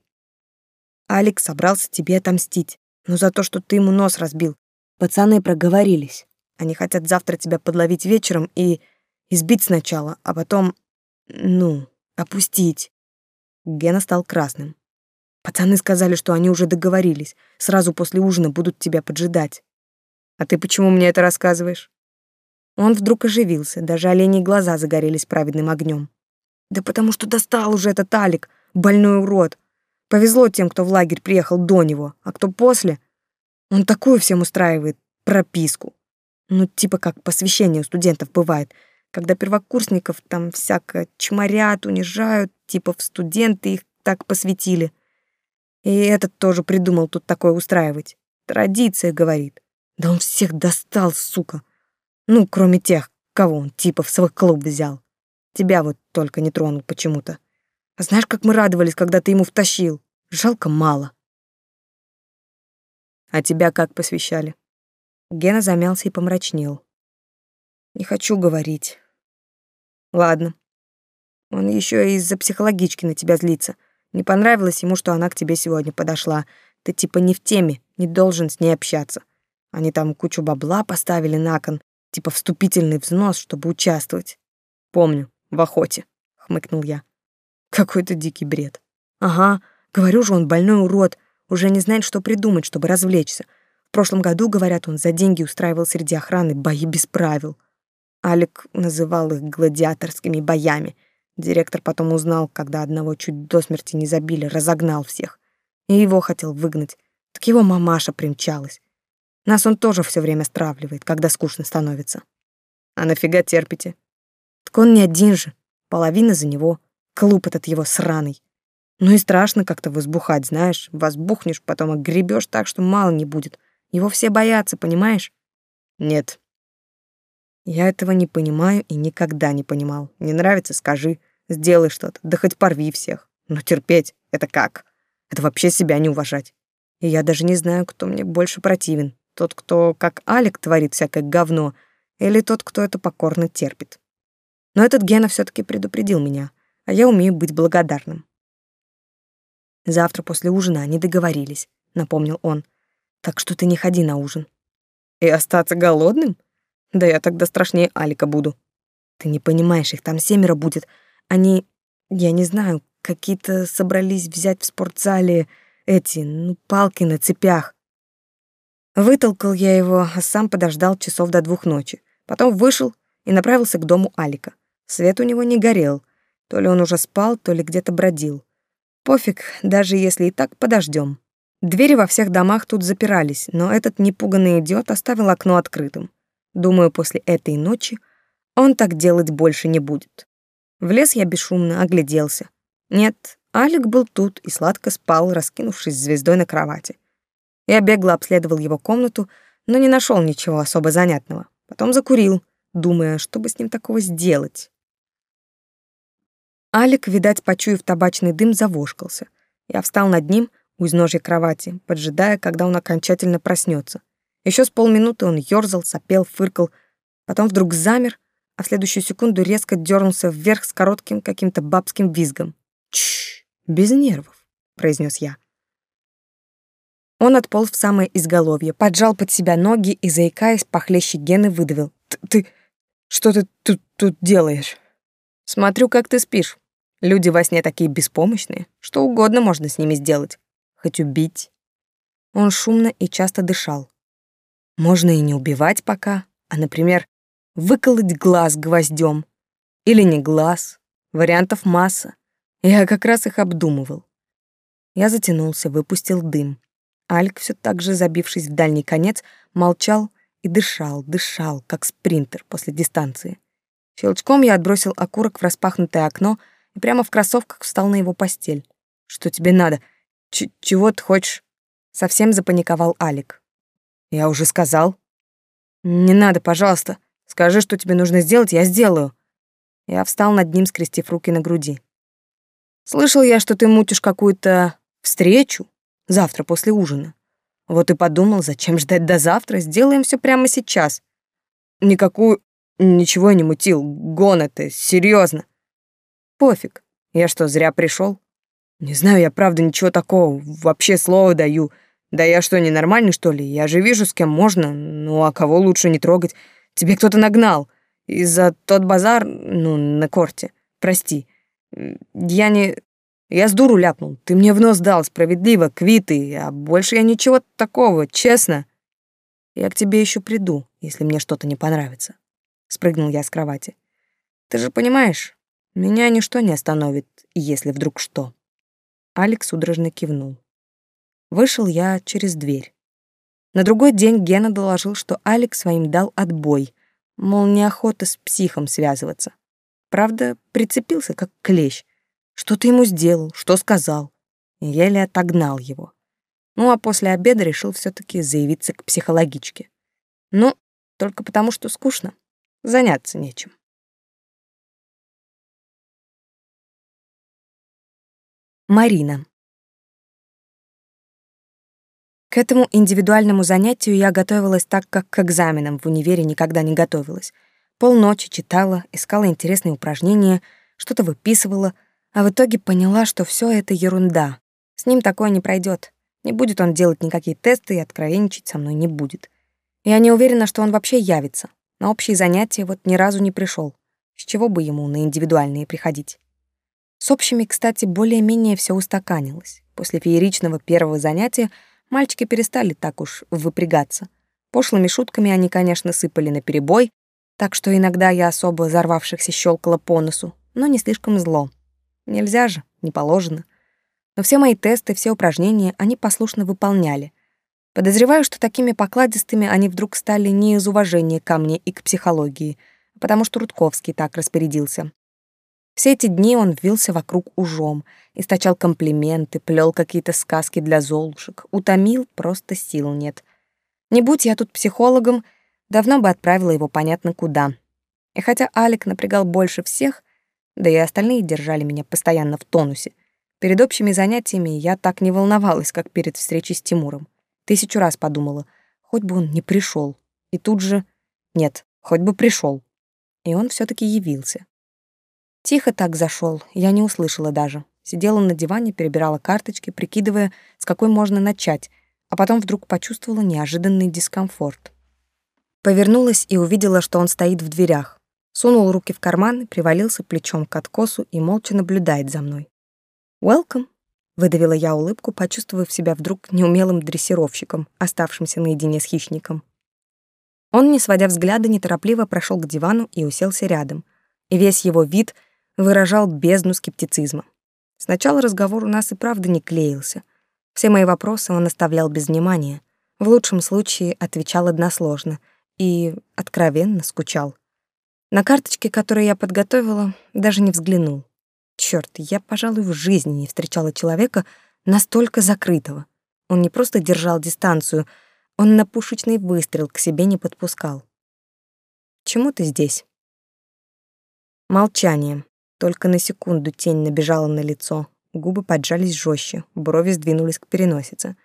Алекс собрался тебе отомстить. Ну за то, что ты ему нос разбил. Пацаны проговорились. Они хотят завтра тебя подловить вечером и Избить сначала, а потом, ну, опустить. Гена стал красным. Пацаны сказали, что они уже договорились. Сразу после ужина будут тебя поджидать. А ты почему мне это рассказываешь? Он вдруг оживился, даже оленьи глаза загорелись праведным огнем. Да потому что достал уже этот Алик, больной урод. Повезло тем, кто в лагерь приехал до него, а кто после. Он такую всем устраивает прописку. Ну, типа как посвящение у студентов бывает — когда первокурсников там всяко чморят, унижают, типа в студенты их так посвятили. И этот тоже придумал тут такое устраивать. Традиция, говорит. Да он всех достал, сука. Ну, кроме тех, кого он типа в свой клуб взял. Тебя вот только не тронул почему-то. А знаешь, как мы радовались, когда ты ему втащил? Жалко мало. А тебя как посвящали? Гена замялся и помрачнел. Не хочу говорить. Ладно. Он еще и из-за психологички на тебя злится. Не понравилось ему, что она к тебе сегодня подошла. Ты типа не в теме, не должен с ней общаться. Они там кучу бабла поставили на кон, типа вступительный взнос, чтобы участвовать. Помню, в охоте, хмыкнул я. Какой-то дикий бред. Ага, говорю же, он больной урод, уже не знает, что придумать, чтобы развлечься. В прошлом году, говорят, он за деньги устраивал среди охраны бои без правил. Алик называл их гладиаторскими боями. Директор потом узнал, когда одного чуть до смерти не забили, разогнал всех. И его хотел выгнать. Так его мамаша примчалась. Нас он тоже все время стравливает, когда скучно становится. А нафига терпите? Так он не один же. Половина за него. Клуб этот его сраный. Ну и страшно как-то возбухать, знаешь. Возбухнешь, потом огребешь так, что мало не будет. Его все боятся, понимаешь? Нет. Я этого не понимаю и никогда не понимал. Не нравится, скажи. Сделай что-то, да хоть порви всех. Но терпеть — это как? Это вообще себя не уважать. И я даже не знаю, кто мне больше противен. Тот, кто, как Алик, творит всякое говно, или тот, кто это покорно терпит. Но этот Гена все таки предупредил меня, а я умею быть благодарным. Завтра после ужина они договорились, напомнил он. Так что ты не ходи на ужин. И остаться голодным? Да я тогда страшнее Алика буду. Ты не понимаешь, их там семеро будет. Они, я не знаю, какие-то собрались взять в спортзале эти, ну, палки на цепях. Вытолкал я его, а сам подождал часов до двух ночи. Потом вышел и направился к дому Алика. Свет у него не горел. То ли он уже спал, то ли где-то бродил. Пофиг, даже если и так подождем. Двери во всех домах тут запирались, но этот непуганный идиот оставил окно открытым. Думаю, после этой ночи он так делать больше не будет. Влез я бесшумно, огляделся. Нет, Алик был тут и сладко спал, раскинувшись звездой на кровати. Я бегло обследовал его комнату, но не нашел ничего особо занятного. Потом закурил, думая, что бы с ним такого сделать. Алик, видать, почуяв табачный дым, завошкался. Я встал над ним у изножья кровати, поджидая, когда он окончательно проснется. Еще с полминуты он ёрзал, сопел, фыркал, потом вдруг замер, а в следующую секунду резко дернулся вверх с коротким каким-то бабским визгом. «Чш, без нервов», — произнес я. Он отполз в самое изголовье, поджал под себя ноги и, заикаясь, похлеще Гены выдавил. «Ты... ты... что ты тут, тут делаешь?» «Смотрю, как ты спишь», Люди во сне такие беспомощные, что угодно можно с ними сделать. Хоть убить. Он шумно и часто дышал. Можно и не убивать пока, а, например, выколоть глаз гвоздем. Или не глаз. Вариантов масса. Я как раз их обдумывал. Я затянулся, выпустил дым. Альк, все так же забившись в дальний конец, молчал и дышал, дышал, как спринтер после дистанции. Щелчком я отбросил окурок в распахнутое окно — и прямо в кроссовках встал на его постель. «Что тебе надо? Ч чего ты хочешь?» Совсем запаниковал Алик. «Я уже сказал». «Не надо, пожалуйста. Скажи, что тебе нужно сделать, я сделаю». Я встал над ним, скрестив руки на груди. «Слышал я, что ты мутишь какую-то встречу завтра после ужина. Вот и подумал, зачем ждать до завтра, сделаем все прямо сейчас. Никакую... Ничего я не мутил, гон это, серьезно. Пофиг. Я что, зря пришел? Не знаю я правда ничего такого, вообще слово даю. Да я что, ненормальный, что ли? Я же вижу, с кем можно, ну а кого лучше не трогать. Тебе кто-то нагнал. И за тот базар, ну, на корте. Прости. Я не... Я с дуру ляпнул. Ты мне в нос дал, справедливо, квиты, а больше я ничего такого, честно. Я к тебе еще приду, если мне что-то не понравится. Спрыгнул я с кровати. Ты же понимаешь, меня ничто не остановит, если вдруг что. Алекс судорожно кивнул. Вышел я через дверь. На другой день Гена доложил, что Алекс своим дал отбой, мол, неохота с психом связываться. Правда, прицепился как клещ. Что ты ему сделал, что сказал? Еле отогнал его. Ну а после обеда решил все таки заявиться к психологичке. Ну, только потому, что скучно. Заняться нечем. Марина. К этому индивидуальному занятию я готовилась так, как к экзаменам в универе никогда не готовилась. Полночи читала, искала интересные упражнения, что-то выписывала, а в итоге поняла, что все это ерунда. С ним такое не пройдет. Не будет он делать никакие тесты и откровенничать со мной не будет. Я не уверена, что он вообще явится. На общие занятия вот ни разу не пришел. С чего бы ему на индивидуальные приходить? С общими, кстати, более-менее все устаканилось. После фееричного первого занятия мальчики перестали так уж выпрягаться. Пошлыми шутками они, конечно, сыпали на перебой, так что иногда я особо взорвавшихся щелкала по носу, но не слишком зло. Нельзя же, не положено. Но все мои тесты, все упражнения они послушно выполняли. Подозреваю, что такими покладистыми они вдруг стали не из уважения ко мне и к психологии, потому что Рудковский так распорядился. Все эти дни он вился вокруг ужом, источал комплименты, плел какие-то сказки для золушек, утомил, просто сил нет. Не будь я тут психологом, давно бы отправила его понятно куда. И хотя Алик напрягал больше всех, да и остальные держали меня постоянно в тонусе, перед общими занятиями я так не волновалась, как перед встречей с Тимуром. Тысячу раз подумала, хоть бы он не пришел. И тут же... Нет, хоть бы пришел. И он все таки явился. Тихо так зашел, я не услышала даже. Сидела на диване, перебирала карточки, прикидывая, с какой можно начать, а потом вдруг почувствовала неожиданный дискомфорт. Повернулась и увидела, что он стоит в дверях. Сунул руки в карман, привалился плечом к откосу и молча наблюдает за мной. «Welcome», — выдавила я улыбку, почувствовав себя вдруг неумелым дрессировщиком, оставшимся наедине с хищником. Он, не сводя взгляда, неторопливо прошел к дивану и уселся рядом. И весь его вид — выражал бездну скептицизма. Сначала разговор у нас и правда не клеился. Все мои вопросы он оставлял без внимания. В лучшем случае отвечал односложно и откровенно скучал. На карточке, которую я подготовила, даже не взглянул. Чёрт, я, пожалуй, в жизни не встречала человека настолько закрытого. Он не просто держал дистанцию, он на пушечный выстрел к себе не подпускал. «Чему ты здесь?» Молчание. Только на секунду тень набежала на лицо, губы поджались жестче, брови сдвинулись к переносице.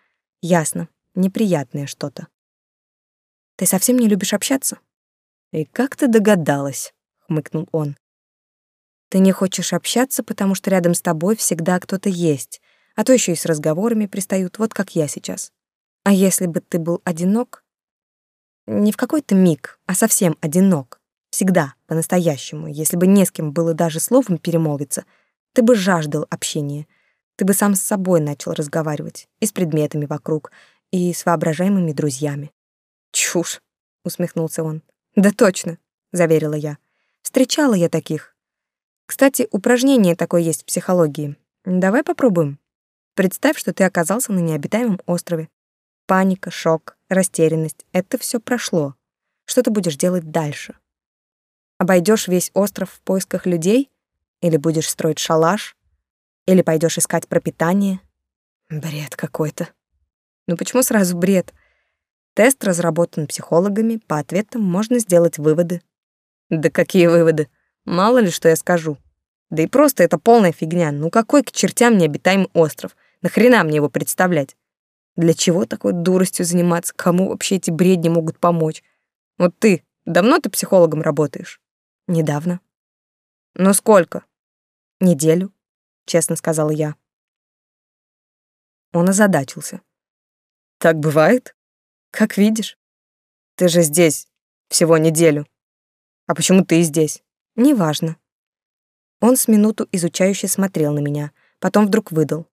Ясно, неприятное что-то. Ты совсем не любишь общаться? И как ты догадалась? хмыкнул он. Ты не хочешь общаться, потому что рядом с тобой всегда кто-то есть, а то еще и с разговорами пристают, вот как я сейчас. А если бы ты был одинок? Не в какой-то миг, а совсем одинок. Всегда, по-настоящему, если бы не с кем было даже словом перемолвиться, ты бы жаждал общения. Ты бы сам с собой начал разговаривать, и с предметами вокруг, и с воображаемыми друзьями. «Чушь!» — усмехнулся он. «Да точно!» — заверила я. «Встречала я таких. Кстати, упражнение такое есть в психологии. Давай попробуем. Представь, что ты оказался на необитаемом острове. Паника, шок, растерянность — это все прошло. Что ты будешь делать дальше?» Обойдешь весь остров в поисках людей? Или будешь строить шалаш? Или пойдешь искать пропитание? Бред какой-то. Ну почему сразу бред? Тест разработан психологами, по ответам можно сделать выводы. Да какие выводы? Мало ли, что я скажу. Да и просто это полная фигня. Ну какой к чертям необитаемый остров? Нахрена мне его представлять? Для чего такой дуростью заниматься? Кому вообще эти бредни могут помочь? Вот ты, давно ты психологом работаешь? Недавно. Но сколько? Неделю, честно сказала я. Он озадачился. Так бывает? Как видишь. Ты же здесь всего неделю. А почему ты здесь? Неважно. Он с минуту изучающе смотрел на меня, потом вдруг выдал.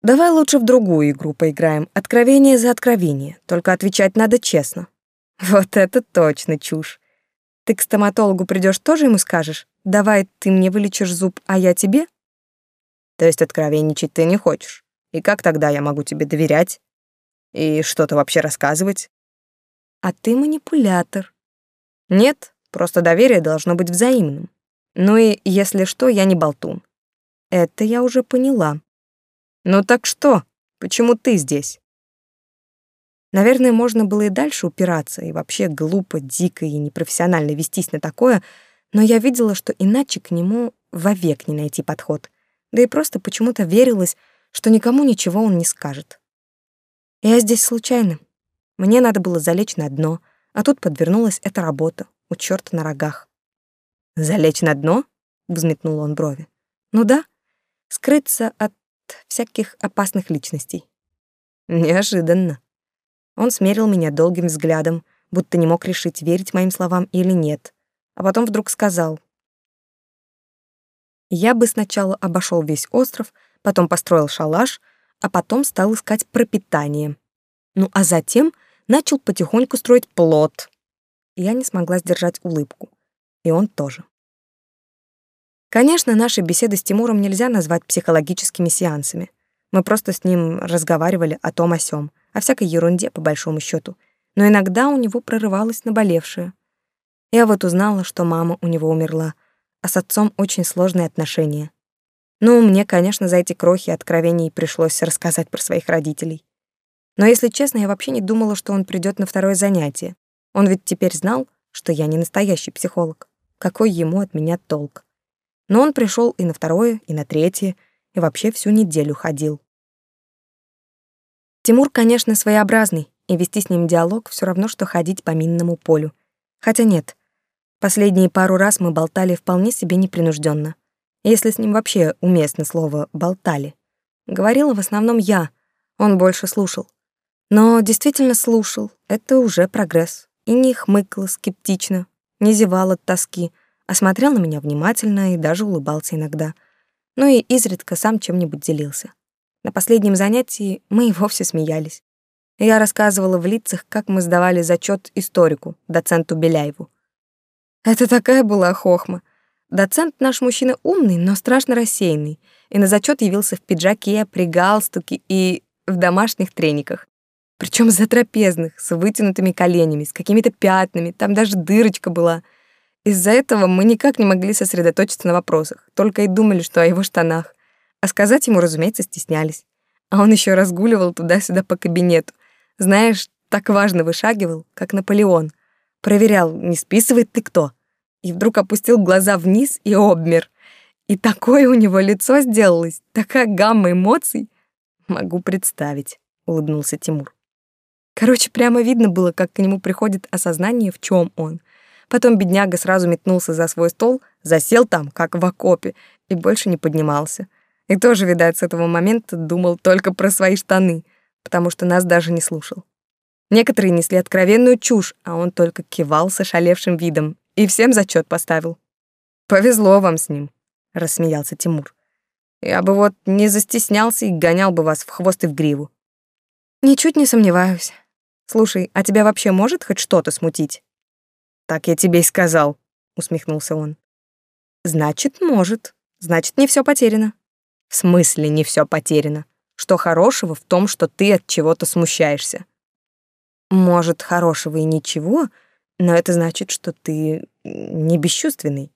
Давай лучше в другую игру поиграем. Откровение за откровение. Только отвечать надо честно. Вот это точно чушь. Ты к стоматологу придешь, тоже ему скажешь? Давай ты мне вылечишь зуб, а я тебе? То есть откровенничать ты не хочешь. И как тогда я могу тебе доверять? И что-то вообще рассказывать? А ты манипулятор. Нет, просто доверие должно быть взаимным. Ну и если что, я не болтун. Это я уже поняла. Ну так что? Почему ты здесь? Наверное, можно было и дальше упираться, и вообще глупо, дико и непрофессионально вестись на такое, но я видела, что иначе к нему вовек не найти подход. Да и просто почему-то верилось, что никому ничего он не скажет. Я здесь случайно. Мне надо было залечь на дно, а тут подвернулась эта работа у чёрта на рогах. «Залечь на дно?» — взметнул он брови. «Ну да, скрыться от всяких опасных личностей». «Неожиданно», он смерил меня долгим взглядом, будто не мог решить, верить моим словам или нет. А потом вдруг сказал. Я бы сначала обошел весь остров, потом построил шалаш, а потом стал искать пропитание. Ну а затем начал потихоньку строить плод. Я не смогла сдержать улыбку. И он тоже. Конечно, наши беседы с Тимуром нельзя назвать психологическими сеансами. Мы просто с ним разговаривали о том о сём, о всякой ерунде по большому счету. Но иногда у него прорывалось наболевшее. Я вот узнала, что мама у него умерла, а с отцом очень сложные отношения. Ну, мне, конечно, за эти крохи откровений пришлось рассказать про своих родителей. Но, если честно, я вообще не думала, что он придет на второе занятие. Он ведь теперь знал, что я не настоящий психолог. Какой ему от меня толк? Но он пришел и на второе, и на третье, и вообще всю неделю ходил. Тимур, конечно, своеобразный, и вести с ним диалог все равно, что ходить по минному полю. Хотя нет, последние пару раз мы болтали вполне себе непринужденно. Если с ним вообще уместно слово «болтали». Говорила в основном я, он больше слушал. Но действительно слушал, это уже прогресс. И не хмыкал скептично, не зевал от тоски, а смотрел на меня внимательно и даже улыбался иногда. Ну и изредка сам чем-нибудь делился. На последнем занятии мы и вовсе смеялись. Я рассказывала в лицах, как мы сдавали зачет историку, доценту Беляеву. Это такая была хохма. Доцент наш мужчина умный, но страшно рассеянный, и на зачет явился в пиджаке, при галстуке и в домашних трениках. Причем затрапезных, с вытянутыми коленями, с какими-то пятнами, там даже дырочка была — из-за этого мы никак не могли сосредоточиться на вопросах, только и думали, что о его штанах. А сказать ему, разумеется, стеснялись. А он еще разгуливал туда-сюда по кабинету. Знаешь, так важно вышагивал, как Наполеон. Проверял, не списывает ты кто. И вдруг опустил глаза вниз и обмер. И такое у него лицо сделалось, такая гамма эмоций. Могу представить, улыбнулся Тимур. Короче, прямо видно было, как к нему приходит осознание, в чем он. Потом бедняга сразу метнулся за свой стол, засел там, как в окопе, и больше не поднимался. И тоже, видать, с этого момента думал только про свои штаны, потому что нас даже не слушал. Некоторые несли откровенную чушь, а он только кивал с ошалевшим видом и всем зачет поставил. «Повезло вам с ним», — рассмеялся Тимур. «Я бы вот не застеснялся и гонял бы вас в хвост и в гриву». «Ничуть не сомневаюсь. Слушай, а тебя вообще может хоть что-то смутить?» Так я тебе и сказал, усмехнулся он. Значит, может. Значит, не все потеряно. В смысле, не все потеряно? Что хорошего в том, что ты от чего-то смущаешься? Может, хорошего и ничего, но это значит, что ты не бесчувственный.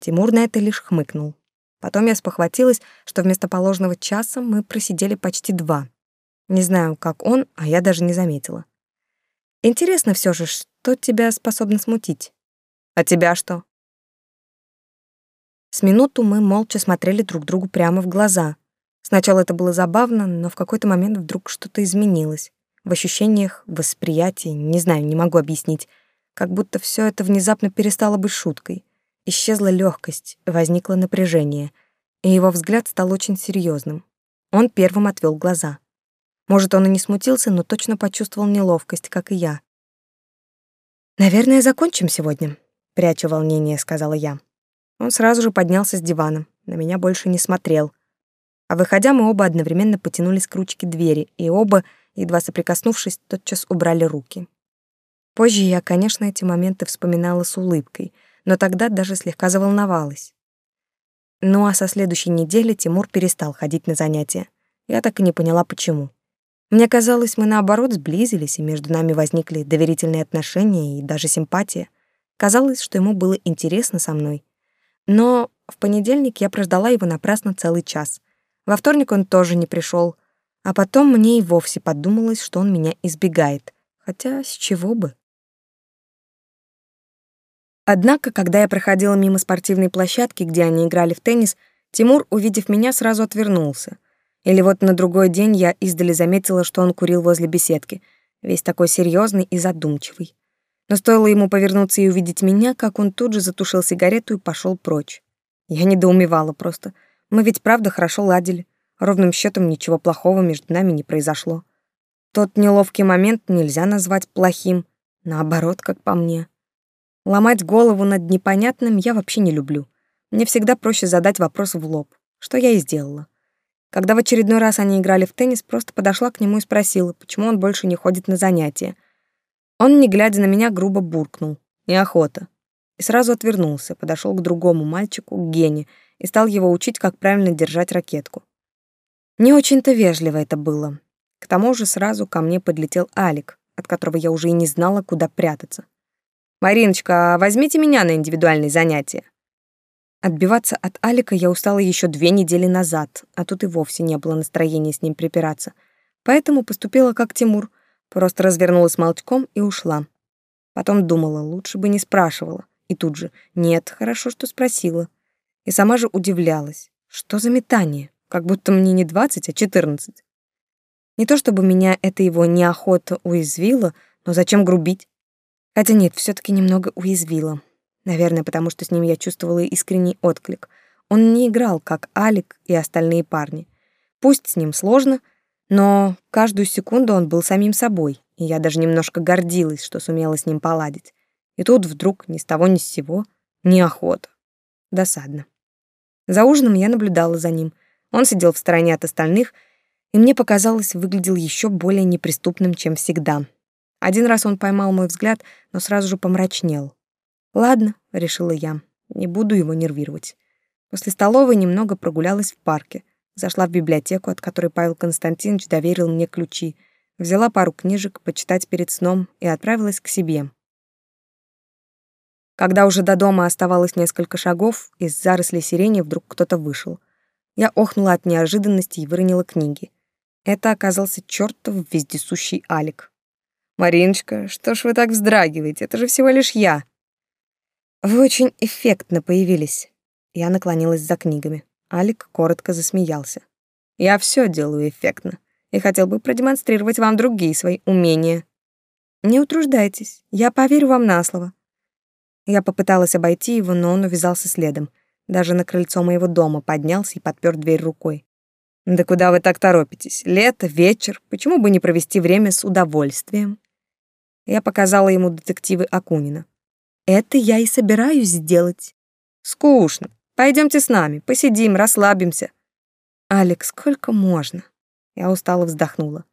Тимур на это лишь хмыкнул. Потом я спохватилась, что вместо положенного часа мы просидели почти два. Не знаю, как он, а я даже не заметила. Интересно все же, что тебя способно смутить? А тебя что? С минуту мы молча смотрели друг другу прямо в глаза. Сначала это было забавно, но в какой-то момент вдруг что-то изменилось. В ощущениях, в восприятии, не знаю, не могу объяснить. Как будто все это внезапно перестало быть шуткой. Исчезла легкость, возникло напряжение, и его взгляд стал очень серьезным. Он первым отвел глаза. Может, он и не смутился, но точно почувствовал неловкость, как и я. «Наверное, закончим сегодня», — пряча волнение, сказала я. Он сразу же поднялся с дивана, на меня больше не смотрел. А выходя, мы оба одновременно потянулись к ручке двери, и оба, едва соприкоснувшись, тотчас убрали руки. Позже я, конечно, эти моменты вспоминала с улыбкой, но тогда даже слегка заволновалась. Ну а со следующей недели Тимур перестал ходить на занятия. Я так и не поняла, почему. Мне казалось, мы наоборот сблизились, и между нами возникли доверительные отношения и даже симпатия. Казалось, что ему было интересно со мной. Но в понедельник я прождала его напрасно целый час. Во вторник он тоже не пришел, а потом мне и вовсе подумалось, что он меня избегает. Хотя с чего бы? Однако, когда я проходила мимо спортивной площадки, где они играли в теннис, Тимур, увидев меня, сразу отвернулся. Или вот на другой день я издали заметила, что он курил возле беседки, весь такой серьезный и задумчивый. Но стоило ему повернуться и увидеть меня, как он тут же затушил сигарету и пошел прочь. Я недоумевала просто. Мы ведь правда хорошо ладили. Ровным счетом ничего плохого между нами не произошло. Тот неловкий момент нельзя назвать плохим. Наоборот, как по мне. Ломать голову над непонятным я вообще не люблю. Мне всегда проще задать вопрос в лоб, что я и сделала. Когда в очередной раз они играли в теннис, просто подошла к нему и спросила, почему он больше не ходит на занятия. Он, не глядя на меня, грубо буркнул. Неохота. и сразу отвернулся, подошел к другому мальчику, к Гене, и стал его учить, как правильно держать ракетку. Не очень-то вежливо это было. К тому же сразу ко мне подлетел Алик, от которого я уже и не знала, куда прятаться. «Мариночка, возьмите меня на индивидуальные занятия». Отбиваться от Алика я устала еще две недели назад, а тут и вовсе не было настроения с ним припираться. Поэтому поступила как Тимур, просто развернулась молчком и ушла. Потом думала, лучше бы не спрашивала. И тут же, нет, хорошо, что спросила. И сама же удивлялась. Что за метание? Как будто мне не двадцать, а четырнадцать. Не то чтобы меня это его неохота уязвило, но зачем грубить? Хотя нет, все таки немного уязвило. Наверное, потому что с ним я чувствовала искренний отклик. Он не играл, как Алик и остальные парни. Пусть с ним сложно, но каждую секунду он был самим собой, и я даже немножко гордилась, что сумела с ним поладить. И тут вдруг ни с того ни с сего неохота. Досадно. За ужином я наблюдала за ним. Он сидел в стороне от остальных, и мне показалось, выглядел еще более неприступным, чем всегда. Один раз он поймал мой взгляд, но сразу же помрачнел. Ладно, решила я, не буду его нервировать. После столовой немного прогулялась в парке, зашла в библиотеку, от которой Павел Константинович доверил мне ключи, взяла пару книжек почитать перед сном и отправилась к себе. Когда уже до дома оставалось несколько шагов, из зарослей сирени вдруг кто-то вышел. Я охнула от неожиданности и выронила книги. Это оказался чертов вездесущий Алик. «Мариночка, что ж вы так вздрагиваете? Это же всего лишь я!» Вы очень эффектно появились. Я наклонилась за книгами. Алик коротко засмеялся. Я все делаю эффектно и хотел бы продемонстрировать вам другие свои умения. Не утруждайтесь, я поверю вам на слово. Я попыталась обойти его, но он увязался следом. Даже на крыльцо моего дома поднялся и подпер дверь рукой. Да куда вы так торопитесь? Лето, вечер, почему бы не провести время с удовольствием? Я показала ему детективы Акунина. Это я и собираюсь сделать. Скучно. Пойдемте с нами, посидим, расслабимся. Алекс, сколько можно? Я устало вздохнула.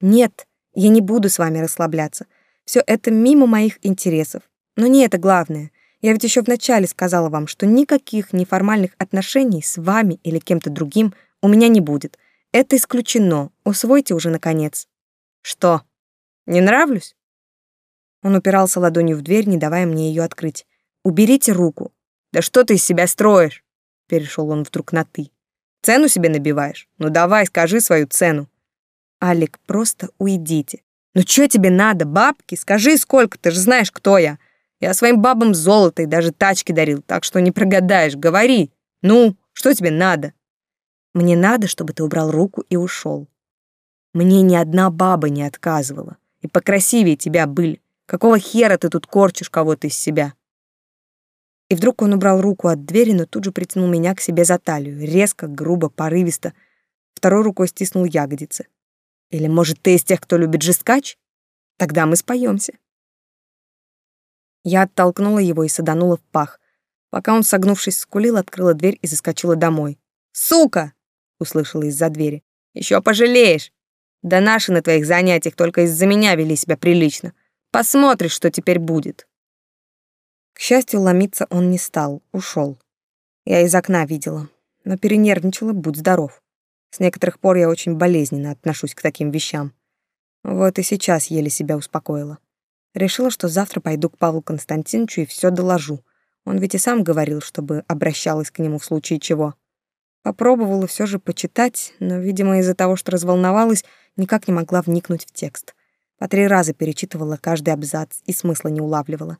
Нет, я не буду с вами расслабляться. Все это мимо моих интересов. Но не это главное. Я ведь еще вначале сказала вам, что никаких неформальных отношений с вами или кем-то другим у меня не будет. Это исключено. Усвойте уже наконец. Что? Не нравлюсь? Он упирался ладонью в дверь, не давая мне ее открыть. «Уберите руку!» «Да что ты из себя строишь?» Перешел он вдруг на «ты». «Цену себе набиваешь? Ну давай, скажи свою цену». «Алик, просто уйдите». «Ну что тебе надо, бабки? Скажи, сколько, ты же знаешь, кто я. Я своим бабам золото и даже тачки дарил, так что не прогадаешь, говори. Ну, что тебе надо?» «Мне надо, чтобы ты убрал руку и ушел. Мне ни одна баба не отказывала, и покрасивее тебя были. Какого хера ты тут корчишь кого-то из себя?» И вдруг он убрал руку от двери, но тут же притянул меня к себе за талию, резко, грубо, порывисто. Второй рукой стиснул ягодицы. «Или, может, ты из тех, кто любит жескач? Тогда мы споемся. Я оттолкнула его и саданула в пах. Пока он, согнувшись, скулил, открыла дверь и заскочила домой. «Сука!» — услышала из-за двери. Еще пожалеешь! Да наши на твоих занятиях только из-за меня вели себя прилично. Посмотришь, что теперь будет. К счастью, ломиться он не стал, ушел. Я из окна видела, но перенервничала, будь здоров. С некоторых пор я очень болезненно отношусь к таким вещам. Вот и сейчас еле себя успокоила. Решила, что завтра пойду к Павлу Константиновичу и все доложу. Он ведь и сам говорил, чтобы обращалась к нему в случае чего. Попробовала все же почитать, но, видимо, из-за того, что разволновалась, никак не могла вникнуть в текст. По три раза перечитывала каждый абзац и смысла не улавливала.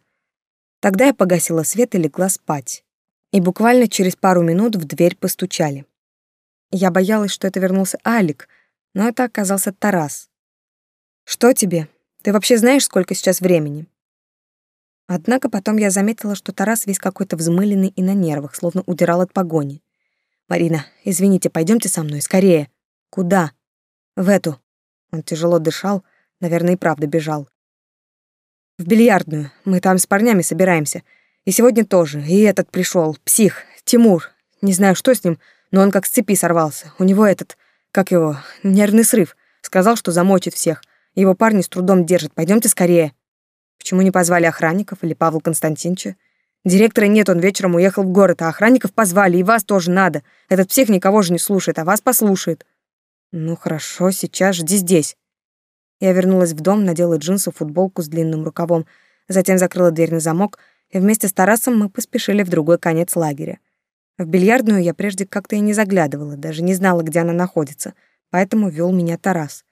Тогда я погасила свет и легла спать. И буквально через пару минут в дверь постучали. Я боялась, что это вернулся Алик, но это оказался Тарас. «Что тебе? Ты вообще знаешь, сколько сейчас времени?» Однако потом я заметила, что Тарас весь какой-то взмыленный и на нервах, словно удирал от погони. «Марина, извините, пойдемте со мной, скорее». «Куда?» «В эту». Он тяжело дышал, Наверное, и правда бежал. В бильярдную. Мы там с парнями собираемся. И сегодня тоже. И этот пришел, псих, Тимур. Не знаю, что с ним, но он как с цепи сорвался. У него этот, как его, нервный срыв. Сказал, что замочит всех. Его парни с трудом держат. Пойдемте скорее. Почему не позвали охранников или Павла Константиновича? Директора нет, он вечером уехал в город, а охранников позвали, и вас тоже надо. Этот псих никого же не слушает, а вас послушает. Ну хорошо, сейчас жди здесь. Я вернулась в дом, надела джинсы, футболку с длинным рукавом, затем закрыла дверь на замок, и вместе с Тарасом мы поспешили в другой конец лагеря. В бильярдную я прежде как-то и не заглядывала, даже не знала, где она находится, поэтому вел меня Тарас.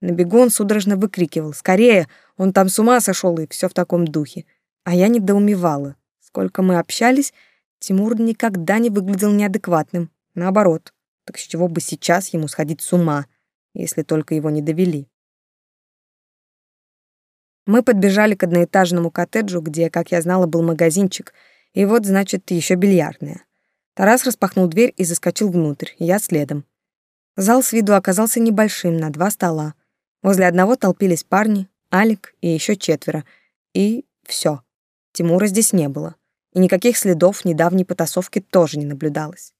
На бегу он судорожно выкрикивал «Скорее! Он там с ума сошел и все в таком духе!» А я недоумевала. Сколько мы общались, Тимур никогда не выглядел неадекватным. Наоборот. Так с чего бы сейчас ему сходить с ума, если только его не довели? Мы подбежали к одноэтажному коттеджу, где, как я знала, был магазинчик, и вот, значит, еще бильярдная. Тарас распахнул дверь и заскочил внутрь, я следом. Зал с виду оказался небольшим, на два стола. Возле одного толпились парни, Алик и еще четверо. И все. Тимура здесь не было. И никаких следов недавней потасовки тоже не наблюдалось.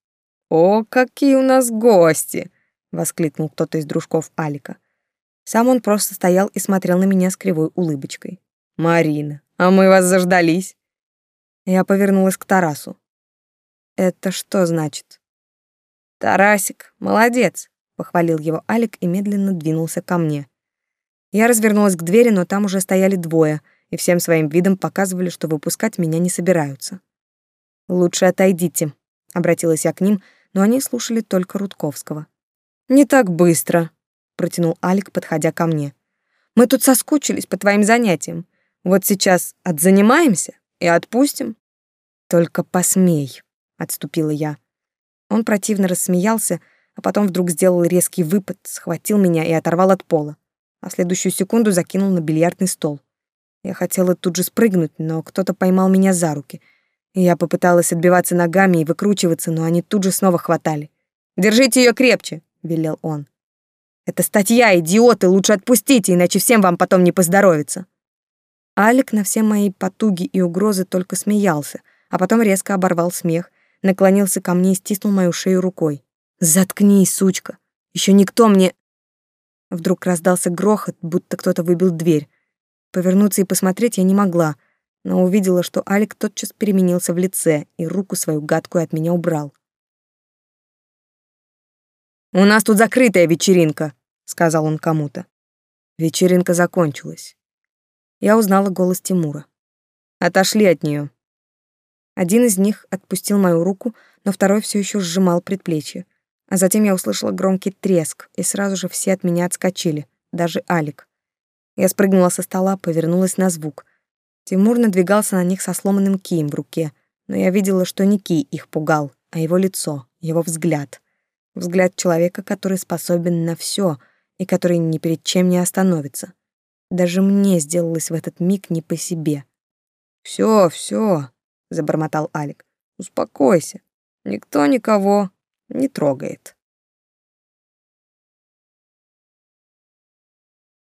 «О, какие у нас гости!» — воскликнул кто-то из дружков Алика. Сам он просто стоял и смотрел на меня с кривой улыбочкой. «Марина, а мы вас заждались!» Я повернулась к Тарасу. Это что значит? Тарасик, молодец, похвалил его Алик и медленно двинулся ко мне. Я развернулась к двери, но там уже стояли двое и всем своим видом показывали, что выпускать меня не собираются. Лучше отойдите, обратилась я к ним, но они слушали только Рудковского. Не так быстро, протянул Алик, подходя ко мне. Мы тут соскучились по твоим занятиям. Вот сейчас отзанимаемся и отпустим. Только посмей, отступила я. Он противно рассмеялся, а потом вдруг сделал резкий выпад, схватил меня и оторвал от пола, а в следующую секунду закинул на бильярдный стол. Я хотела тут же спрыгнуть, но кто-то поймал меня за руки. Я попыталась отбиваться ногами и выкручиваться, но они тут же снова хватали. «Держите ее крепче!» — велел он. «Это статья, идиоты, лучше отпустите, иначе всем вам потом не поздоровится». Алик на все мои потуги и угрозы только смеялся, а потом резко оборвал смех наклонился ко мне и стиснул мою шею рукой. «Заткнись, сучка! Еще никто мне...» Вдруг раздался грохот, будто кто-то выбил дверь. Повернуться и посмотреть я не могла, но увидела, что Алик тотчас переменился в лице и руку свою гадкую от меня убрал. «У нас тут закрытая вечеринка», — сказал он кому-то. Вечеринка закончилась. Я узнала голос Тимура. «Отошли от нее. Один из них отпустил мою руку, но второй все еще сжимал предплечье. А затем я услышала громкий треск, и сразу же все от меня отскочили, даже Алик. Я спрыгнула со стола, повернулась на звук. Тимур надвигался на них со сломанным кием в руке, но я видела, что не кий их пугал, а его лицо, его взгляд. Взгляд человека, который способен на все и который ни перед чем не остановится. Даже мне сделалось в этот миг не по себе. Все, все, забормотал Алик. Успокойся. Никто никого не трогает.